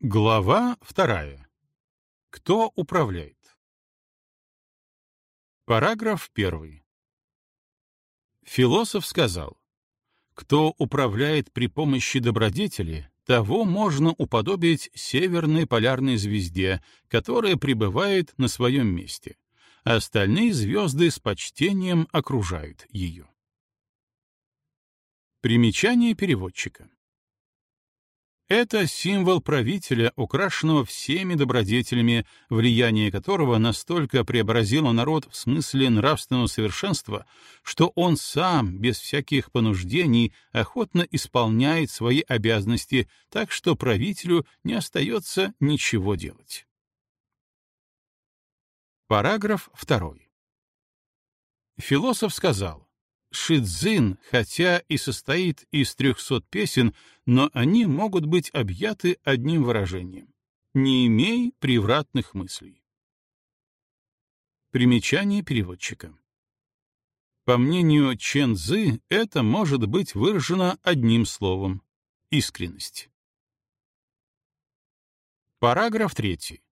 Глава вторая. Кто управляет? Параграф первый. Философ сказал, кто управляет при помощи добродетели, того можно уподобить северной полярной звезде, которая пребывает на своем месте, а остальные звезды с почтением окружают ее. Примечание переводчика. Это символ правителя, украшенного всеми добродетелями, влияние которого настолько преобразило народ в смысле нравственного совершенства, что он сам, без всяких понуждений, охотно исполняет свои обязанности, так что правителю не остается ничего делать. Параграф 2. Философ сказал, Шидзин, хотя и состоит из трехсот песен, но они могут быть объяты одним выражением. Не имей превратных мыслей. Примечание переводчика. По мнению Чен это может быть выражено одним словом — искренность. Параграф третий.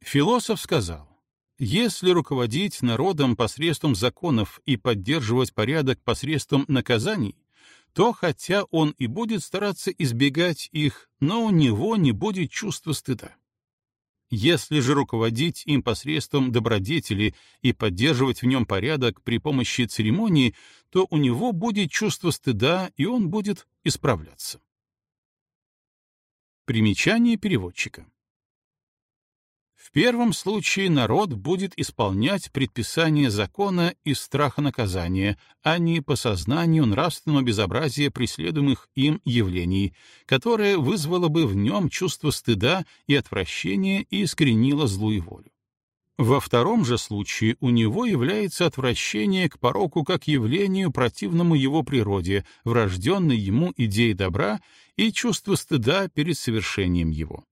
Философ сказал, если руководить народом посредством законов и поддерживать порядок посредством наказаний, то хотя он и будет стараться избегать их, но у него не будет чувства стыда. Если же руководить им посредством добродетели и поддерживать в нем порядок при помощи церемонии, то у него будет чувство стыда, и он будет исправляться. Примечание переводчика. В первом случае народ будет исполнять предписания закона из страха наказания, а не по сознанию нравственного безобразия преследуемых им явлений, которое вызвало бы в нем чувство стыда и отвращения и искоренило злую волю. Во втором же случае у него является отвращение к пороку как явлению, противному его природе, врожденной ему идеей добра и чувство стыда перед совершением его.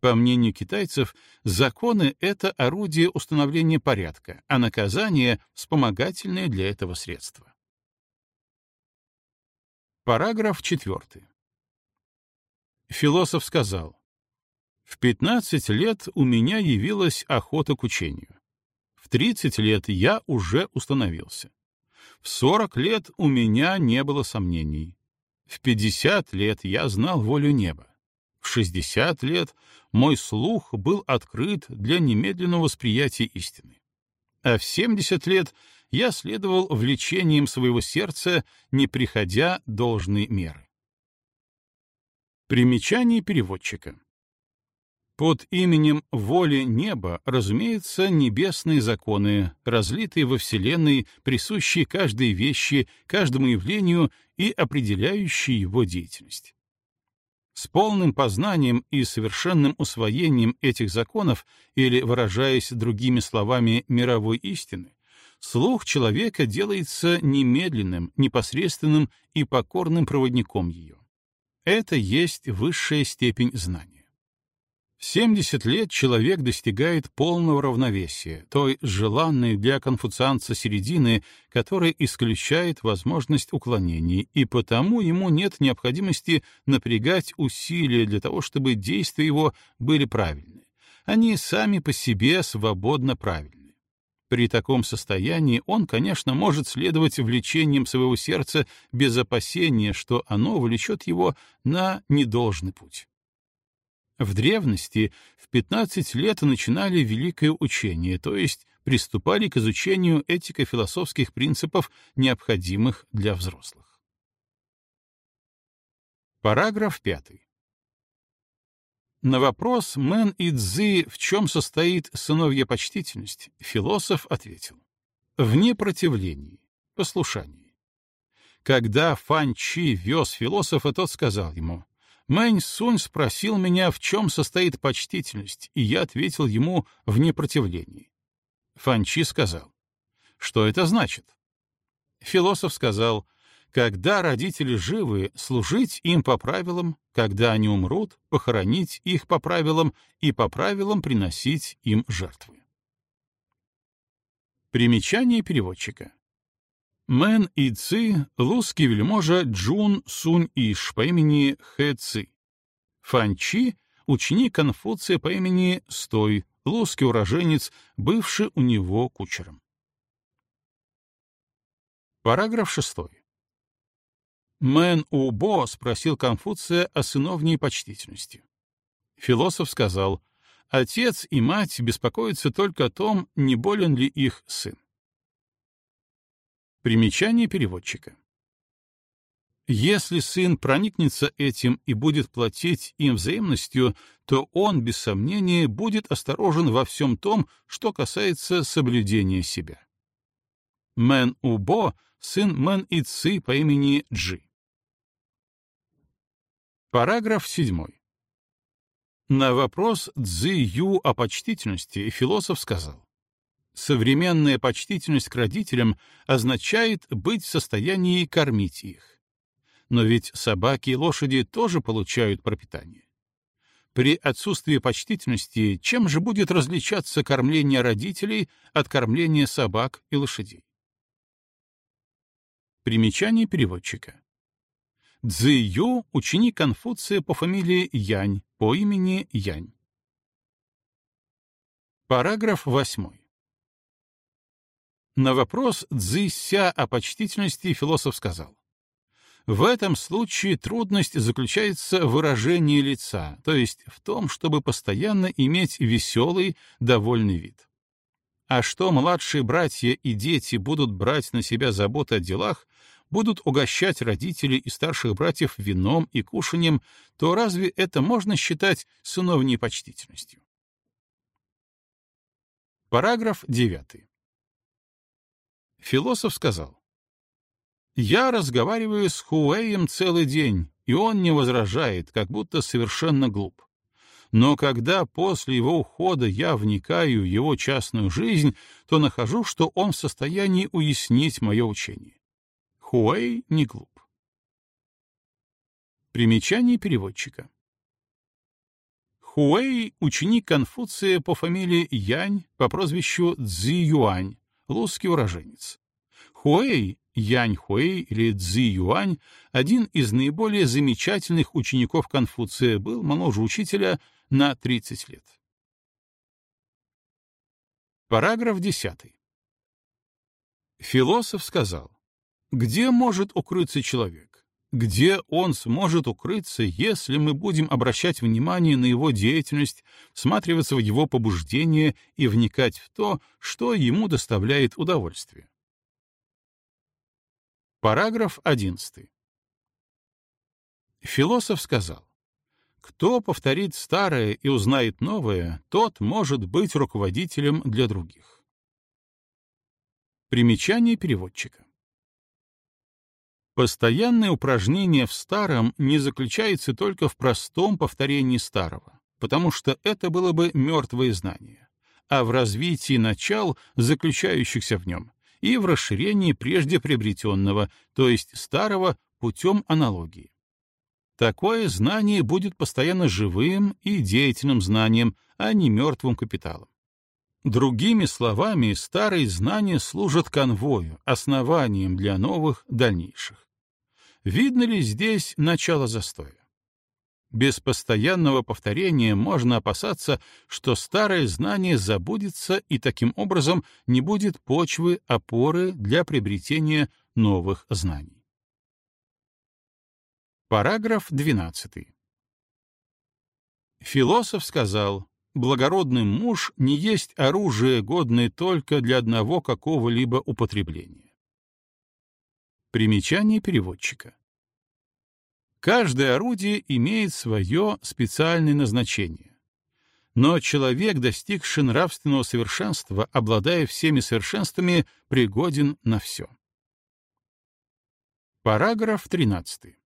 По мнению китайцев, законы — это орудие установления порядка, а наказание — вспомогательное для этого средство. Параграф 4. Философ сказал, «В 15 лет у меня явилась охота к учению. В 30 лет я уже установился. В 40 лет у меня не было сомнений. В 50 лет я знал волю неба. В 60 лет мой слух был открыт для немедленного восприятия истины. А в 70 лет я следовал влечением своего сердца, не приходя должной меры. Примечание переводчика. Под именем воли неба, разумеется, небесные законы, разлитые во Вселенной, присущие каждой вещи, каждому явлению и определяющие его деятельность. С полным познанием и совершенным усвоением этих законов, или, выражаясь другими словами, мировой истины, слух человека делается немедленным, непосредственным и покорным проводником ее. Это есть высшая степень знания. В 70 лет человек достигает полного равновесия, той желанной для конфуцианца середины, которая исключает возможность уклонений, и потому ему нет необходимости напрягать усилия для того, чтобы действия его были правильны. Они сами по себе свободно правильны. При таком состоянии он, конечно, может следовать влечениям своего сердца без опасения, что оно влечет его на недолжный путь. В древности в 15 лет начинали великое учение, то есть приступали к изучению этико-философских принципов, необходимых для взрослых. Параграф 5. На вопрос Мэн и Цзы, в чем состоит сыновья почтительность, философ ответил. В непротивлении, послушании. Когда Фан Чи вез философа, тот сказал ему, Мэнь Сунь спросил меня, в чем состоит почтительность, и я ответил ему в непротивлении. Фанчи сказал, что это значит? Философ сказал, когда родители живы, служить им по правилам, когда они умрут, похоронить их по правилам и по правилам приносить им жертвы. Примечание переводчика. Мэн и Ци — лузский вельможа Джун Сунь Иш по имени Хэ Ци. Фанчи — ученик Конфуция по имени Стой, лузский уроженец, бывший у него кучером. Параграф шестой. Мэн Убо спросил Конфуция о сыновней почтительности. Философ сказал, отец и мать беспокоятся только о том, не болен ли их сын. Примечание переводчика. Если сын проникнется этим и будет платить им взаимностью, то он, без сомнения, будет осторожен во всем том, что касается соблюдения себя. Мэн Убо — сын Мэн Ици по имени Джи. Параграф 7. На вопрос Цзи Ю о почтительности философ сказал, «Современная почтительность к родителям означает быть в состоянии кормить их. Но ведь собаки и лошади тоже получают пропитание. При отсутствии почтительности чем же будет различаться кормление родителей от кормления собак и лошадей? Примечание переводчика. Цзи Ю — ученик Конфуция по фамилии Янь, по имени Янь. Параграф 8. На вопрос Цзи Ся о почтительности философ сказал. В этом случае трудность заключается в выражении лица, то есть в том, чтобы постоянно иметь веселый, довольный вид. А что младшие братья и дети будут брать на себя заботы о делах, будут угощать родителей и старших братьев вином и кушанием, то разве это можно считать сыновней почтительностью? Параграф 9. Философ сказал, «Я разговариваю с Хуэем целый день, и он не возражает, как будто совершенно глуп. Но когда после его ухода я вникаю в его частную жизнь, то нахожу, что он в состоянии уяснить мое учение. Хуэй не глуп. Примечание переводчика. Хуэй — ученик Конфуция по фамилии Янь по прозвищу Цзи Юань, русский уроженец. Хуэй, Янь Хуэй или Цзи Юань, один из наиболее замечательных учеников Конфуция, был моложе учителя на 30 лет. Параграф 10. Философ сказал, где может укрыться человек? Где он сможет укрыться, если мы будем обращать внимание на его деятельность, всматриваться в его побуждение и вникать в то, что ему доставляет удовольствие? Параграф 11. Философ сказал, «Кто повторит старое и узнает новое, тот может быть руководителем для других». Примечание переводчика. Постоянное упражнение в старом не заключается только в простом повторении старого, потому что это было бы мертвое знание, а в развитии начал, заключающихся в нем, и в расширении прежде приобретенного, то есть старого, путем аналогии. Такое знание будет постоянно живым и деятельным знанием, а не мертвым капиталом. Другими словами, старые знания служат конвою, основанием для новых, дальнейших. Видно ли здесь начало застоя? Без постоянного повторения можно опасаться, что старое знание забудется и таким образом не будет почвы, опоры для приобретения новых знаний. Параграф 12. Философ сказал, благородный муж не есть оружие, годное только для одного какого-либо употребления. Примечание переводчика. Каждое орудие имеет свое специальное назначение. Но человек, достигший нравственного совершенства, обладая всеми совершенствами, пригоден на все. Параграф 13.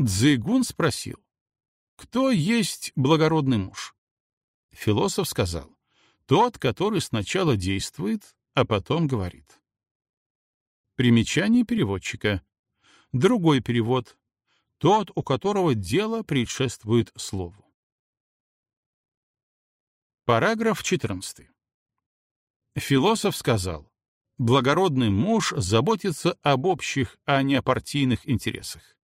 Цзыгун спросил, кто есть благородный муж? Философ сказал, тот, который сначала действует, а потом говорит. Примечание переводчика. Другой перевод. Тот, у которого дело предшествует слову. Параграф 14. Философ сказал, благородный муж заботится об общих, а не о партийных интересах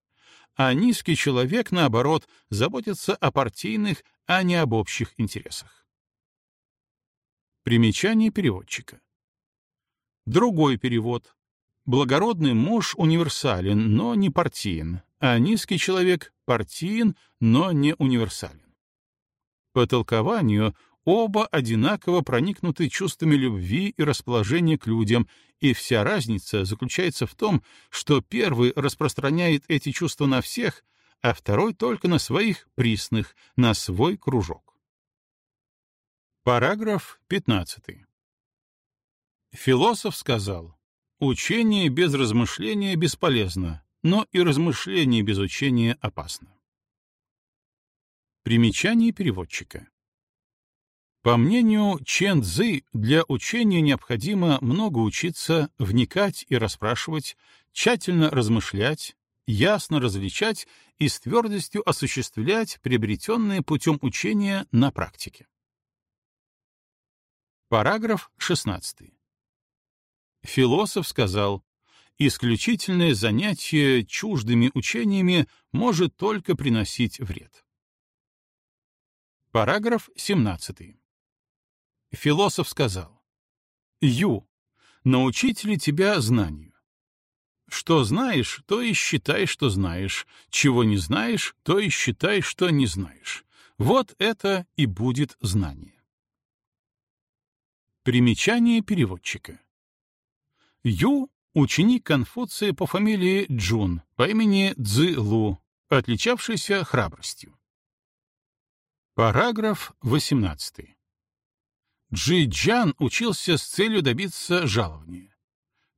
а низкий человек, наоборот, заботится о партийных, а не об общих интересах. Примечание переводчика. Другой перевод. Благородный муж универсален, но не партиен, а низкий человек партиен, но не универсален. По толкованию оба одинаково проникнуты чувствами любви и расположения к людям, и вся разница заключается в том, что первый распространяет эти чувства на всех, а второй только на своих присных, на свой кружок. Параграф 15. Философ сказал, «Учение без размышления бесполезно, но и размышление без учения опасно». Примечание переводчика. По мнению Чен Цзы, для учения необходимо много учиться, вникать и расспрашивать, тщательно размышлять, ясно различать и с твердостью осуществлять приобретенное путем учения на практике. Параграф 16. Философ сказал, исключительное занятие чуждыми учениями может только приносить вред. Параграф 17. Философ сказал, «Ю, научить ли тебя знанию? Что знаешь, то и считай, что знаешь. Чего не знаешь, то и считай, что не знаешь. Вот это и будет знание». Примечание переводчика. Ю — ученик Конфуция по фамилии Джун, по имени Цзы Лу, отличавшийся храбростью. Параграф 18. Джи Джан учился с целью добиться жалования.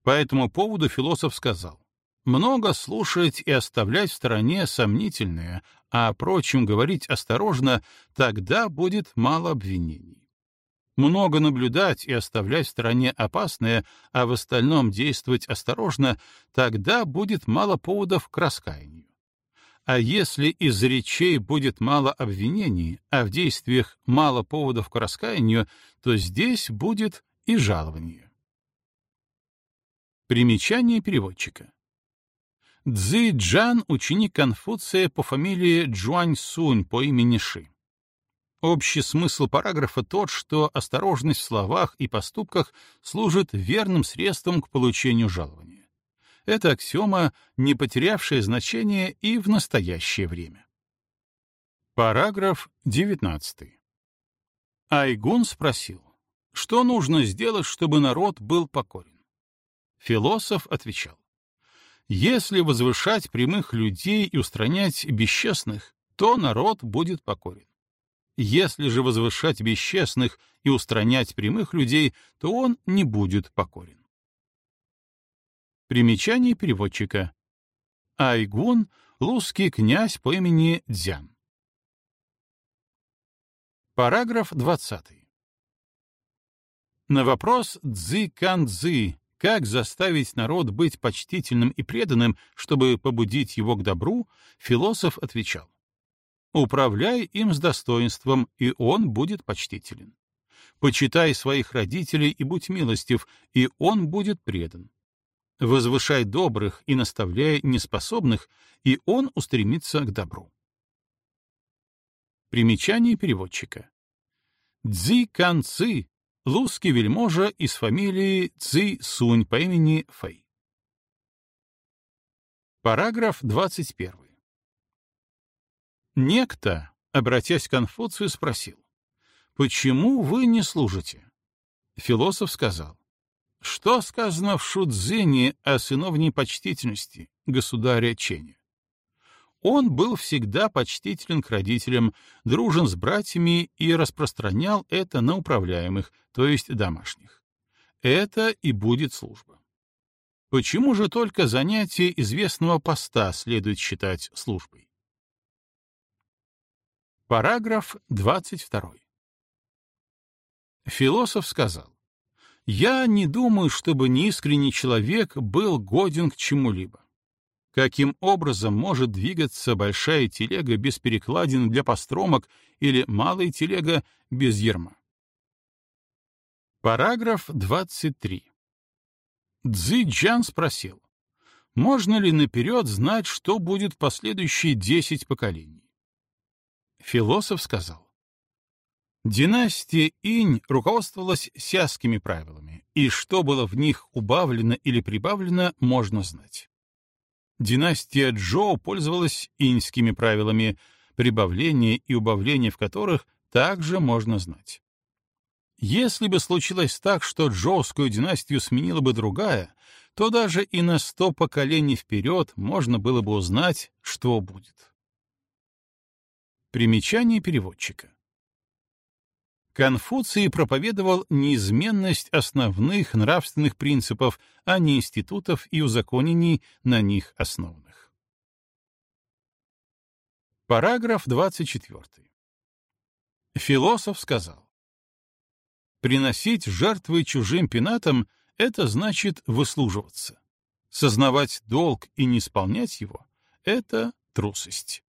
По этому поводу философ сказал, «Много слушать и оставлять в стороне сомнительное, а о прочем говорить осторожно, тогда будет мало обвинений. Много наблюдать и оставлять в стороне опасное, а в остальном действовать осторожно, тогда будет мало поводов к раскаянию. А если из речей будет мало обвинений, а в действиях мало поводов к раскаянию, то здесь будет и жалование. Примечание переводчика. Цзи Джан — ученик Конфуция по фамилии Джуань Сунь по имени Ши. Общий смысл параграфа тот, что осторожность в словах и поступках служит верным средством к получению жалования. Это аксиома, не потерявшая значение и в настоящее время. Параграф 19. Айгун спросил, что нужно сделать, чтобы народ был покорен? Философ отвечал, если возвышать прямых людей и устранять бесчестных, то народ будет покорен. Если же возвышать бесчестных и устранять прямых людей, то он не будет покорен. Примечание переводчика. Айгун — русский князь по имени Дзян. Параграф 20. На вопрос Цзы Кан Цзы, как заставить народ быть почтительным и преданным, чтобы побудить его к добру, философ отвечал. Управляй им с достоинством, и он будет почтителен. Почитай своих родителей и будь милостив, и он будет предан возвышай добрых и наставляй неспособных, и он устремится к добру. Примечание переводчика. Цзи Кан Ци — лузский вельможа из фамилии Ци Сунь по имени Фэй. Параграф 21. Некто, обратясь к Конфуцию, спросил, «Почему вы не служите?» Философ сказал, что сказано в Шудзине о сыновней почтительности государя Ченя? Он был всегда почтителен к родителям, дружен с братьями и распространял это на управляемых, то есть домашних. Это и будет служба. Почему же только занятие известного поста следует считать службой? Параграф 22. Философ сказал, я не думаю, чтобы неискренний человек был годен к чему-либо. Каким образом может двигаться большая телега без перекладин для постромок или малая телега без ерма? Параграф 23. Цзи Джан спросил, Можно ли наперед знать, что будет в последующие десять поколений? Философ сказал, Династия Инь руководствовалась сяскими правилами, и что было в них убавлено или прибавлено, можно знать. Династия Джоу пользовалась иньскими правилами, прибавление и убавление в которых также можно знать. Если бы случилось так, что Джоускую династию сменила бы другая, то даже и на сто поколений вперед можно было бы узнать, что будет. Примечание переводчика. Конфуций проповедовал неизменность основных нравственных принципов, а не институтов и узаконений на них основанных. Параграф 24. Философ сказал, «Приносить жертвы чужим пенатам — это значит выслуживаться. Сознавать долг и не исполнять его — это трусость».